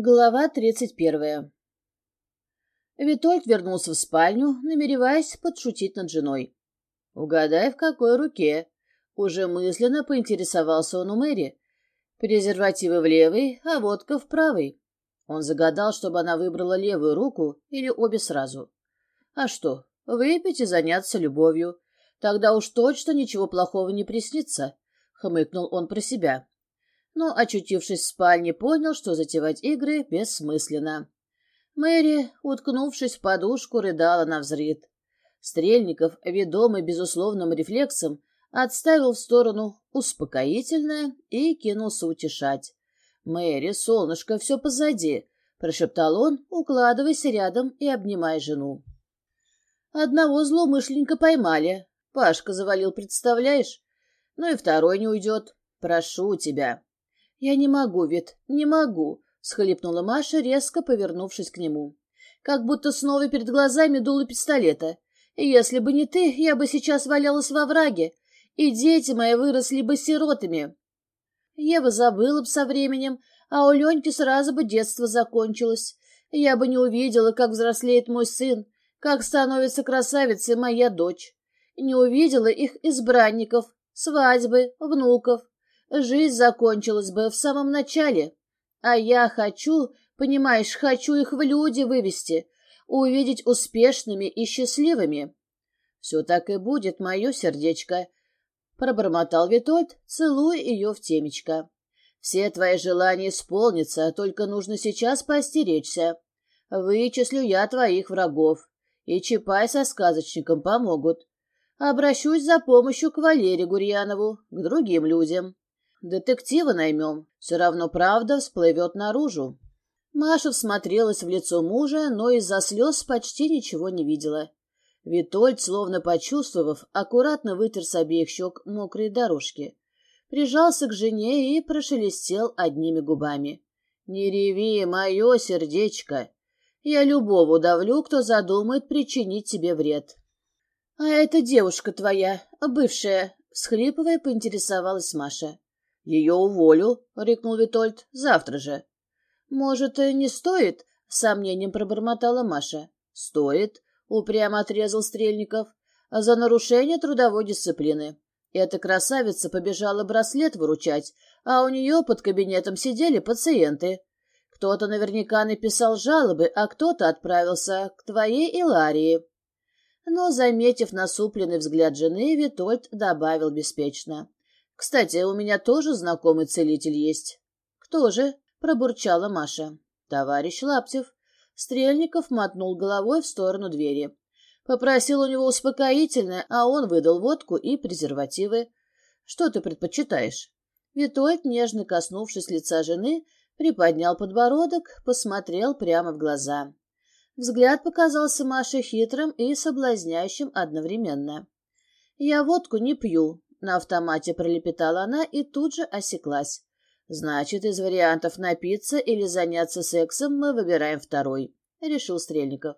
Глава тридцать первая. Витольд вернулся в спальню, намереваясь подшутить над женой. «Угадай, в какой руке?» Уже мысленно поинтересовался он у Мэри. Презервативы в левой, а водка в правой. Он загадал, чтобы она выбрала левую руку или обе сразу. А что, выпить и заняться любовью. Тогда уж точно ничего плохого не приснится, — хмыкнул он про себя но, очутившись в спальне, понял, что затевать игры бессмысленно. Мэри, уткнувшись в подушку, рыдала на взрыд. Стрельников, ведомый безусловным рефлексом, отставил в сторону успокоительное и кинулся утешать. «Мэри, солнышко, все позади», — прошептал он, укладываясь рядом и обнимая жену. «Одного злоумышленника поймали. Пашка завалил, представляешь? Ну и второй не уйдет. Прошу тебя». Я не могу, Вит, не могу, схлипнула Маша, резко повернувшись к нему. Как будто снова перед глазами дуло пистолета. Если бы не ты, я бы сейчас валялась во враге, и дети мои выросли бы сиротами. Ева забыла бы со временем, а у Леньки сразу бы детство закончилось. Я бы не увидела, как взрослеет мой сын, как становится красавицей моя дочь. Не увидела их избранников, свадьбы, внуков. Жизнь закончилась бы в самом начале. А я хочу, понимаешь, хочу их в люди вывести, увидеть успешными и счастливыми. Все так и будет, мое сердечко, — пробормотал Витольд, целуя ее в темечко. Все твои желания исполнятся, только нужно сейчас постеречься. Вычислю я твоих врагов, и Чапай со сказочником помогут. Обращусь за помощью к Валере Гурьянову, к другим людям. Детектива наймем. Все равно правда всплывет наружу. Маша всмотрелась в лицо мужа, но из-за слез почти ничего не видела. Витольд, словно почувствовав, аккуратно вытер с обеих щек мокрые дорожки. Прижался к жене и прошелестел одними губами. «Не реви, мое сердечко! Я любого удавлю, кто задумает причинить тебе вред». «А эта девушка твоя, бывшая», — всхлипывая, поинтересовалась Маша. «Ее уволю», — рыкнул Витольд, — «завтра же». «Может, не стоит?» — с сомнением пробормотала Маша. «Стоит», — упрямо отрезал Стрельников, — «за нарушение трудовой дисциплины». Эта красавица побежала браслет выручать, а у нее под кабинетом сидели пациенты. Кто-то наверняка написал жалобы, а кто-то отправился к твоей Иларии. Но, заметив насупленный взгляд жены, Витольд добавил беспечно. Кстати, у меня тоже знакомый целитель есть. Кто же? Пробурчала Маша. Товарищ Лаптев. Стрельников мотнул головой в сторону двери. Попросил у него успокоительное, а он выдал водку и презервативы. Что ты предпочитаешь? Витольд, нежно коснувшись лица жены, приподнял подбородок, посмотрел прямо в глаза. Взгляд показался Маше хитрым и соблазняющим одновременно. «Я водку не пью», на автомате пролепетала она и тут же осеклась. значит, из вариантов напиться или заняться сексом мы выбираем второй», — решил Стрельников.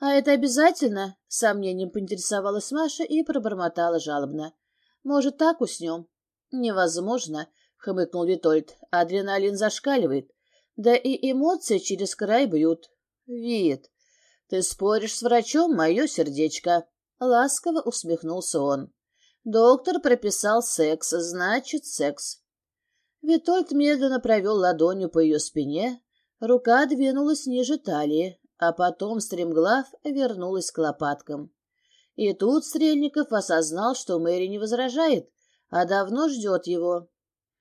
«А это обязательно?» — сомнением поинтересовалась Маша и пробормотала жалобно. «Может, так уснем?» «Невозможно», — хмыкнул Витольд. «Адреналин зашкаливает. Да и эмоции через край бьют». Вид. ты споришь с врачом, мое сердечко?» — ласково усмехнулся он. Доктор прописал секс, значит, секс. Витольд медленно провел ладонью по ее спине, рука двинулась ниже талии, а потом, стремглав, вернулась к лопаткам. И тут Стрельников осознал, что Мэри не возражает, а давно ждет его.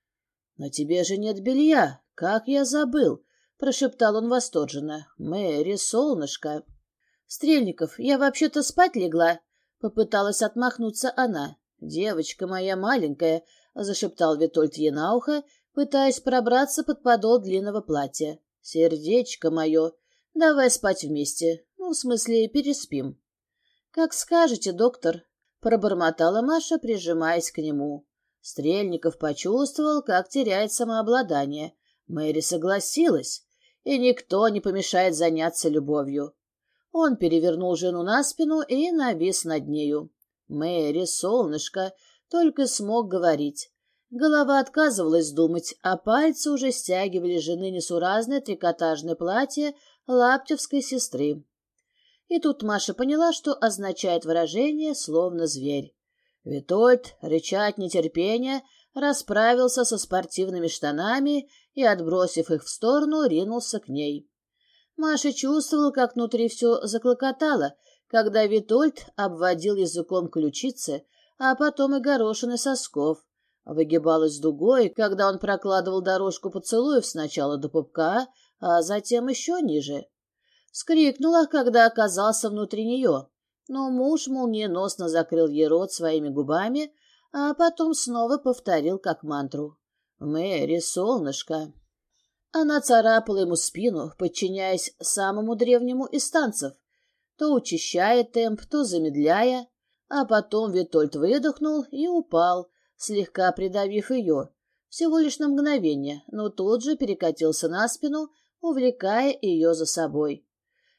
— На тебе же нет белья, как я забыл! — прошептал он восторженно. — Мэри, солнышко! — Стрельников, я вообще-то спать легла, — попыталась отмахнуться она. «Девочка моя маленькая», — зашептал Витольд на ухо, пытаясь пробраться под подол длинного платья. «Сердечко мое, давай спать вместе. Ну, в смысле, переспим». «Как скажете, доктор», — пробормотала Маша, прижимаясь к нему. Стрельников почувствовал, как теряет самообладание. Мэри согласилась, и никто не помешает заняться любовью. Он перевернул жену на спину и навис над нею. Мэри, солнышко, только смог говорить. Голова отказывалась думать, а пальцы уже стягивали жены несуразное трикотажное платье лаптевской сестры. И тут Маша поняла, что означает выражение «словно зверь». Витольд, рыча от нетерпения, расправился со спортивными штанами и, отбросив их в сторону, ринулся к ней. Маша чувствовала, как внутри все заклокотало, когда Витольд обводил языком ключицы, а потом и горошины сосков, выгибалась дугой, когда он прокладывал дорожку поцелуев сначала до пупка, а затем еще ниже. Скрикнула, когда оказался внутри нее, но муж молниеносно закрыл ей рот своими губами, а потом снова повторил как мантру. «Мэри, солнышко!» Она царапала ему спину, подчиняясь самому древнему из танцев — то учащая темп, то замедляя, а потом Витольд выдохнул и упал, слегка придавив ее. Всего лишь на мгновение, но тут же перекатился на спину, увлекая ее за собой.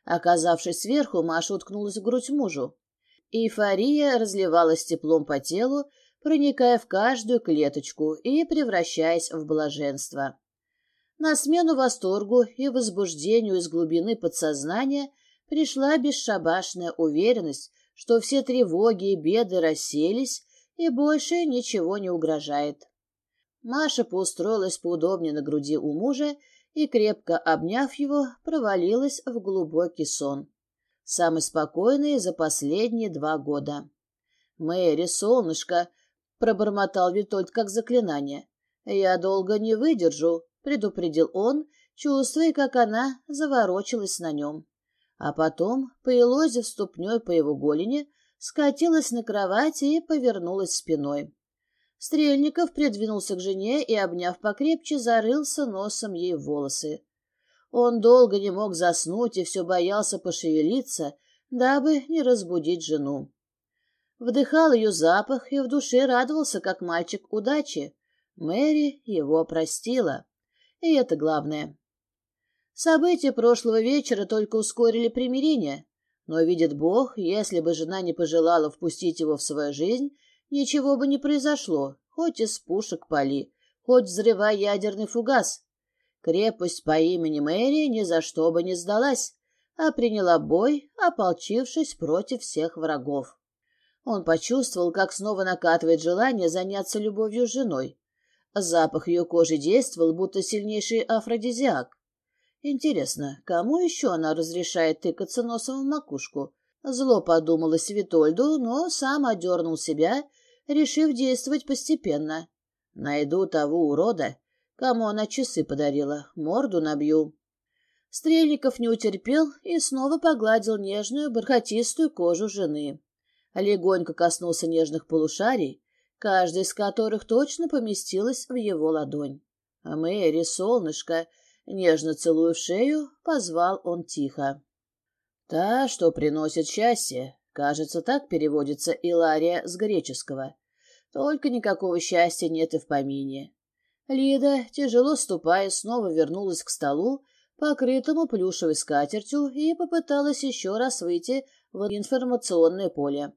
Оказавшись сверху, Маша уткнулась в грудь мужу. Эйфория разливалась теплом по телу, проникая в каждую клеточку и превращаясь в блаженство. На смену восторгу и возбуждению из глубины подсознания пришла бесшабашная уверенность, что все тревоги и беды расселись, и больше ничего не угрожает. Маша поустроилась поудобнее на груди у мужа и, крепко обняв его, провалилась в глубокий сон. Самый спокойный за последние два года. «Мэри, солнышко!» — пробормотал Витольд как заклинание. «Я долго не выдержу», — предупредил он, чувствуя, как она заворочилась на нем. А потом, поелозив ступней по его голени, скатилась на кровати и повернулась спиной. Стрельников придвинулся к жене и, обняв покрепче, зарылся носом ей в волосы. Он долго не мог заснуть и все боялся пошевелиться, дабы не разбудить жену. Вдыхал ее запах и в душе радовался, как мальчик удачи. Мэри его простила. И это главное. События прошлого вечера только ускорили примирение. Но видит Бог, если бы жена не пожелала впустить его в свою жизнь, ничего бы не произошло, хоть из пушек пали, хоть взрывай ядерный фугас. Крепость по имени Мэри ни за что бы не сдалась, а приняла бой, ополчившись против всех врагов. Он почувствовал, как снова накатывает желание заняться любовью с женой. Запах ее кожи действовал, будто сильнейший афродизиак. Интересно, кому еще она разрешает тыкаться носом в макушку? Зло подумала Витольду, но сам одернул себя, решив действовать постепенно. Найду того урода, кому она часы подарила, морду набью. Стрельников не утерпел и снова погладил нежную бархатистую кожу жены. Легонько коснулся нежных полушарий, каждая из которых точно поместилась в его ладонь. «Мэри, солнышко!» Нежно целуя в шею, позвал он тихо. «Та, что приносит счастье», кажется, так переводится Илария с греческого. Только никакого счастья нет и в помине. Лида, тяжело ступая, снова вернулась к столу, покрытому плюшевой скатертью, и попыталась еще раз выйти в информационное поле.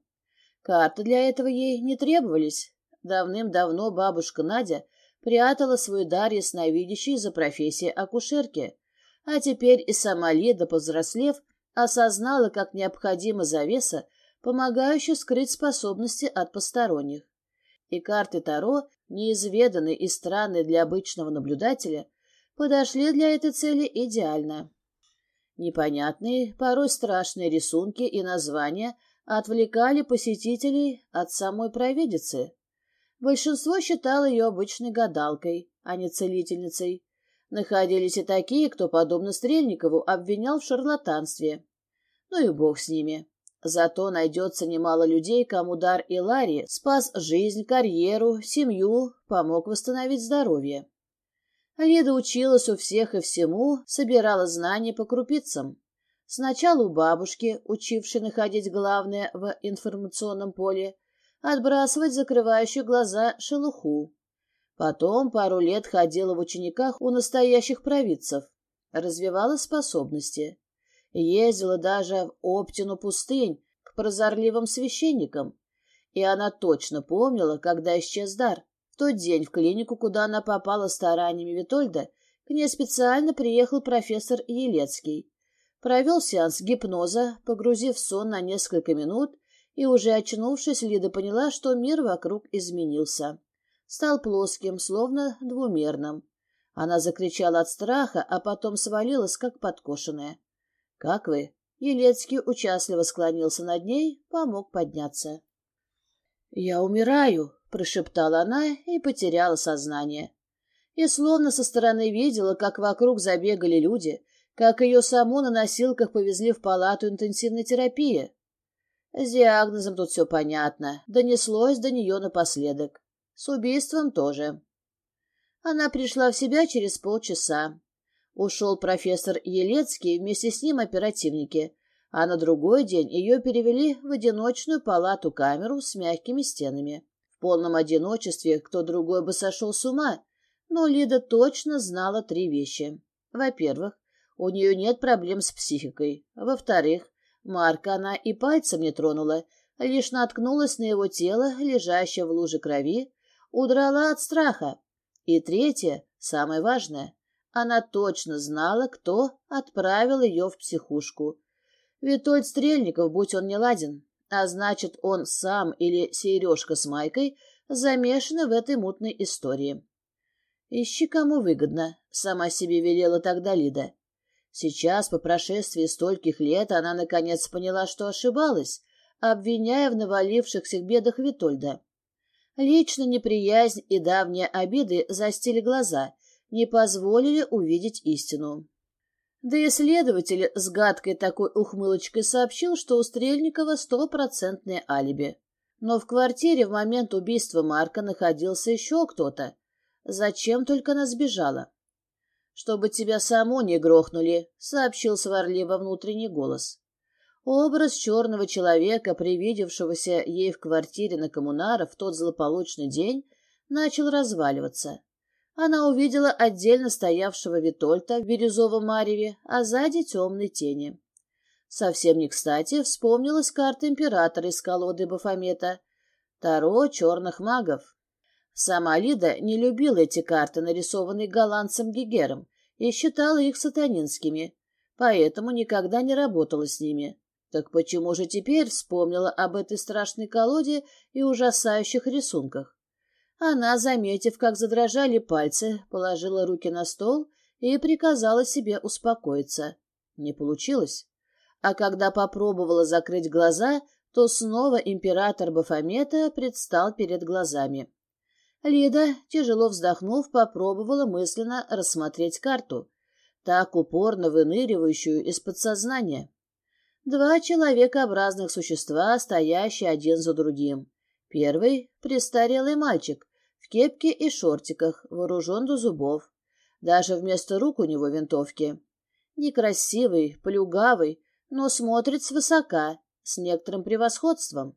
Карты для этого ей не требовались. Давным-давно бабушка Надя прятала свой дар ясновидящей за профессией акушерки, а теперь и сама Лида, повзрослев, осознала, как необходима завеса, помогающая скрыть способности от посторонних. И карты Таро, неизведанные и странные для обычного наблюдателя, подошли для этой цели идеально. Непонятные, порой страшные рисунки и названия отвлекали посетителей от самой провидицы – Большинство считало ее обычной гадалкой, а не целительницей. Находились и такие, кто, подобно Стрельникову, обвинял в шарлатанстве. Ну и бог с ними. Зато найдется немало людей, кому дар и Илари спас жизнь, карьеру, семью, помог восстановить здоровье. Леда училась у всех и всему, собирала знания по крупицам. Сначала у бабушки, учившей находить главное в информационном поле, отбрасывать закрывающую глаза шелуху. Потом пару лет ходила в учениках у настоящих провидцев, развивала способности. Ездила даже в Оптину пустынь к прозорливым священникам. И она точно помнила, когда исчез дар. В тот день в клинику, куда она попала стараниями Витольда, к ней специально приехал профессор Елецкий. Провел сеанс гипноза, погрузив сон на несколько минут и, уже очнувшись, Лида поняла, что мир вокруг изменился. Стал плоским, словно двумерным. Она закричала от страха, а потом свалилась, как подкошенная. — Как вы? Елецкий участливо склонился над ней, помог подняться. — Я умираю, — прошептала она и потеряла сознание. И словно со стороны видела, как вокруг забегали люди, как ее саму на носилках повезли в палату интенсивной терапии с диагнозом тут все понятно. Донеслось до нее напоследок. С убийством тоже. Она пришла в себя через полчаса. Ушел профессор Елецкий, вместе с ним оперативники, а на другой день ее перевели в одиночную палату-камеру с мягкими стенами. В полном одиночестве кто другой бы сошел с ума, но Лида точно знала три вещи. Во-первых, у нее нет проблем с психикой. Во-вторых, Марка она и пальцем не тронула, лишь наткнулась на его тело, лежащее в луже крови, удрала от страха. И третье, самое важное, она точно знала, кто отправил ее в психушку. Витольд Стрельников, будь он не ладен, а значит, он сам или Сережка с Майкой замешаны в этой мутной истории. «Ищи, кому выгодно», — сама себе велела тогда Лида. Сейчас, по прошествии стольких лет, она наконец поняла, что ошибалась, обвиняя в навалившихся бедах Витольда. Лично неприязнь и давние обиды застили глаза, не позволили увидеть истину. Да и следователь с гадкой такой ухмылочкой сообщил, что у Стрельникова стопроцентное алиби. Но в квартире в момент убийства Марка находился еще кто-то. Зачем только она сбежала? чтобы тебя саму не грохнули», — сообщил сварливо внутренний голос. Образ черного человека, привидевшегося ей в квартире на коммунаров в тот злополучный день, начал разваливаться. Она увидела отдельно стоявшего Витольта в бирюзовом мареве, а сзади темной тени. Совсем не кстати вспомнилась карта императора из колоды Бафомета. Таро черных магов. Сама-Лида не любила эти карты, нарисованные голландцем Гегером, и считала их сатанинскими, поэтому никогда не работала с ними. Так почему же теперь вспомнила об этой страшной колоде и ужасающих рисунках? Она, заметив, как задрожали пальцы, положила руки на стол и приказала себе успокоиться. Не получилось. А когда попробовала закрыть глаза, то снова император Бафомета предстал перед глазами. Лида, тяжело вздохнув, попробовала мысленно рассмотреть карту, так упорно выныривающую из подсознания. Два человекообразных существа, стоящие один за другим. Первый — престарелый мальчик, в кепке и шортиках, вооружен до зубов. Даже вместо рук у него винтовки. Некрасивый, плюгавый, но смотрит свысока, с некоторым превосходством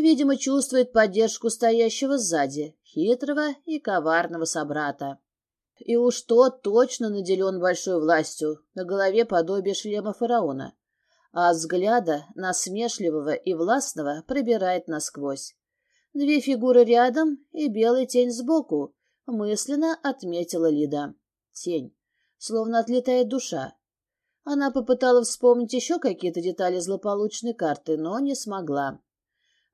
видимо, чувствует поддержку стоящего сзади, хитрого и коварного собрата. И уж тот точно наделен большой властью, на голове подобие шлема фараона, а от взгляда насмешливого и властного пробирает насквозь. Две фигуры рядом и белая тень сбоку, мысленно отметила Лида. Тень. Словно отлетает душа. Она попыталась вспомнить еще какие-то детали злополучной карты, но не смогла.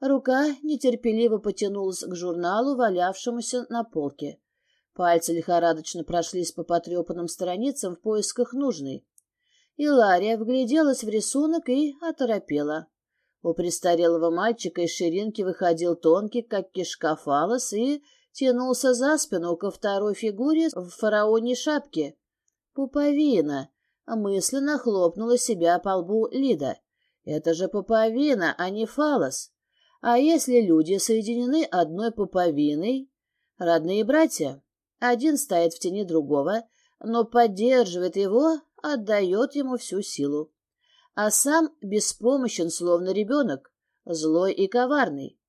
Рука нетерпеливо потянулась к журналу, валявшемуся на полке. Пальцы лихорадочно прошлись по потрепанным страницам в поисках нужной. Илария вгляделась в рисунок и оторопела. У престарелого мальчика из ширинки выходил тонкий, как кишка фалос, и тянулся за спину ко второй фигуре в фараоне шапке. «Пуповина!» — мысленно хлопнула себя по лбу Лида. «Это же пуповина, а не фалос!» А если люди соединены одной пуповиной? Родные братья. Один стоит в тени другого, но поддерживает его, отдает ему всю силу а сам беспомощен, словно ребенок, злой и коварный.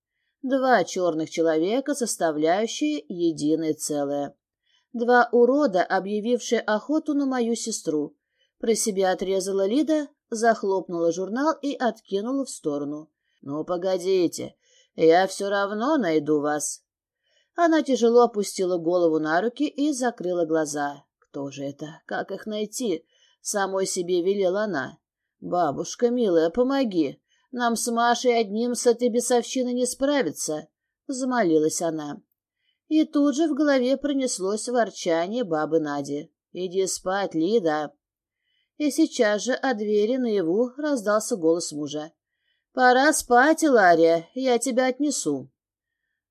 Два черных человека, составляющие единое целое. Два урода, объявившие охоту на мою сестру. Про себя отрезала Лида, захлопнула журнал и откинула в сторону. «Ну, погодите, я все равно найду вас». Она тяжело опустила голову на руки и закрыла глаза. «Кто же это? Как их найти?» — самой себе велела она. «Бабушка, милая, помоги. Нам с Машей одним с этой бесовщиной не справиться», — замолилась она. И тут же в голове пронеслось ворчание бабы Нади. «Иди спать, Лида!» И сейчас же от двери наяву раздался голос мужа. «Пора спать, Илария, я тебя отнесу».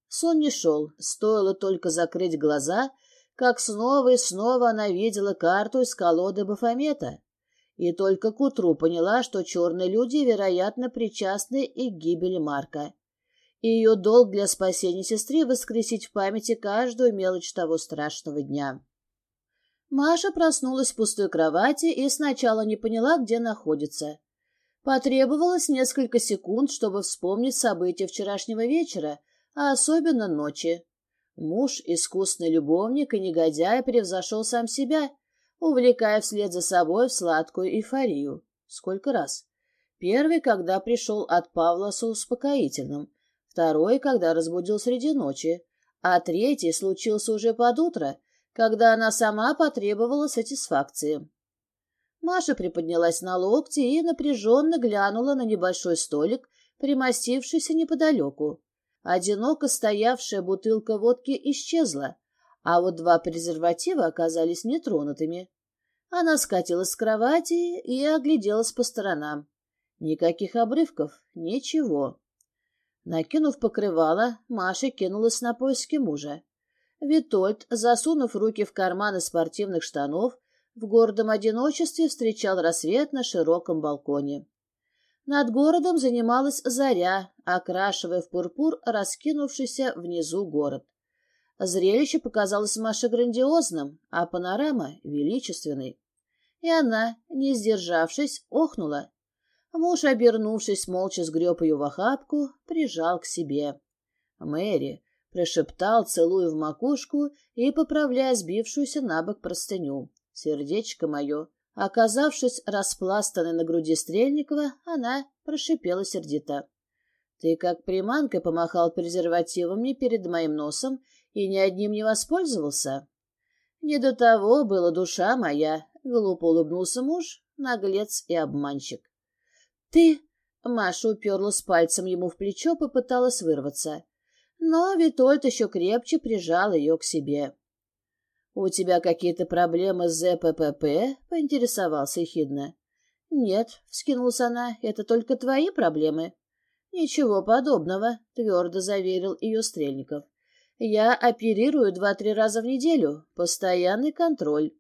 Сон не шел, стоило только закрыть глаза, как снова и снова она видела карту из колоды Бафомета. И только к утру поняла, что черные люди, вероятно, причастны и к гибели Марка и ее долг для спасения сестры воскресить в памяти каждую мелочь того страшного дня. Маша проснулась в пустой кровати и сначала не поняла, где находится. Потребовалось несколько секунд, чтобы вспомнить события вчерашнего вечера, а особенно ночи. Муж, искусный любовник и негодяй, превзошел сам себя, увлекая вслед за собой в сладкую эйфорию. Сколько раз? Первый, когда пришел от Павла с успокоительным, второй, когда разбудил среди ночи, а третий случился уже под утро, когда она сама потребовала сатисфакции. Маша приподнялась на локте и напряженно глянула на небольшой столик, примостившийся неподалеку. Одиноко стоявшая бутылка водки исчезла, а вот два презерватива оказались нетронутыми. Она скатилась с кровати и огляделась по сторонам. Никаких обрывков, ничего. Накинув покрывало, Маша кинулась на поиски мужа. Витольд, засунув руки в карманы спортивных штанов, в гордом одиночестве встречал рассвет на широком балконе. Над городом занималась заря, окрашивая в пурпур раскинувшийся внизу город. Зрелище показалось Маше грандиозным, а панорама — величественной. И она, не сдержавшись, охнула. Муж, обернувшись, молча сгреб ее в охапку, прижал к себе. «Мэри!» — прошептал, целуя в макушку и поправляя сбившуюся на бок простыню. Сердечко мое, оказавшись распластанной на груди Стрельникова, она прошипела сердито. Ты как приманка помахал презервативом мне перед моим носом и ни одним не воспользовался. Не до того была душа моя, — глупо улыбнулся муж, наглец и обманщик. Ты... Маша уперлась пальцем ему в плечо, попыталась вырваться. Но Витольд еще крепче прижал ее к себе. «У тебя какие-то проблемы с ЗППП?» — поинтересовался ехидно. «Нет», — вскинулась она, — «это только твои проблемы». «Ничего подобного», — твердо заверил ее Стрельников. «Я оперирую два-три раза в неделю. Постоянный контроль».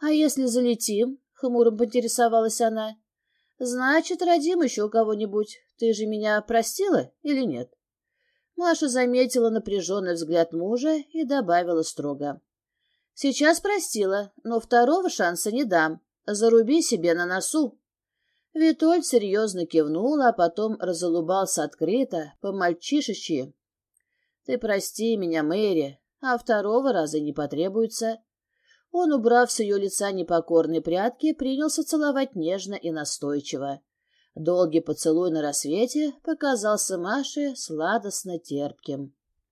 «А если залетим?» — хмуром поинтересовалась она. «Значит, родим еще кого-нибудь. Ты же меня простила или нет?» Маша заметила напряженный взгляд мужа и добавила строго. Сейчас простила, но второго шанса не дам. Заруби себе на носу. Витоль серьезно кивнул, а потом разулыбался открыто, по-мальчишечьи. «Ты прости меня, Мэри, а второго раза не потребуется». Он, убрав с ее лица непокорные прятки, принялся целовать нежно и настойчиво. Долгий поцелуй на рассвете показался Маше сладостно терпким.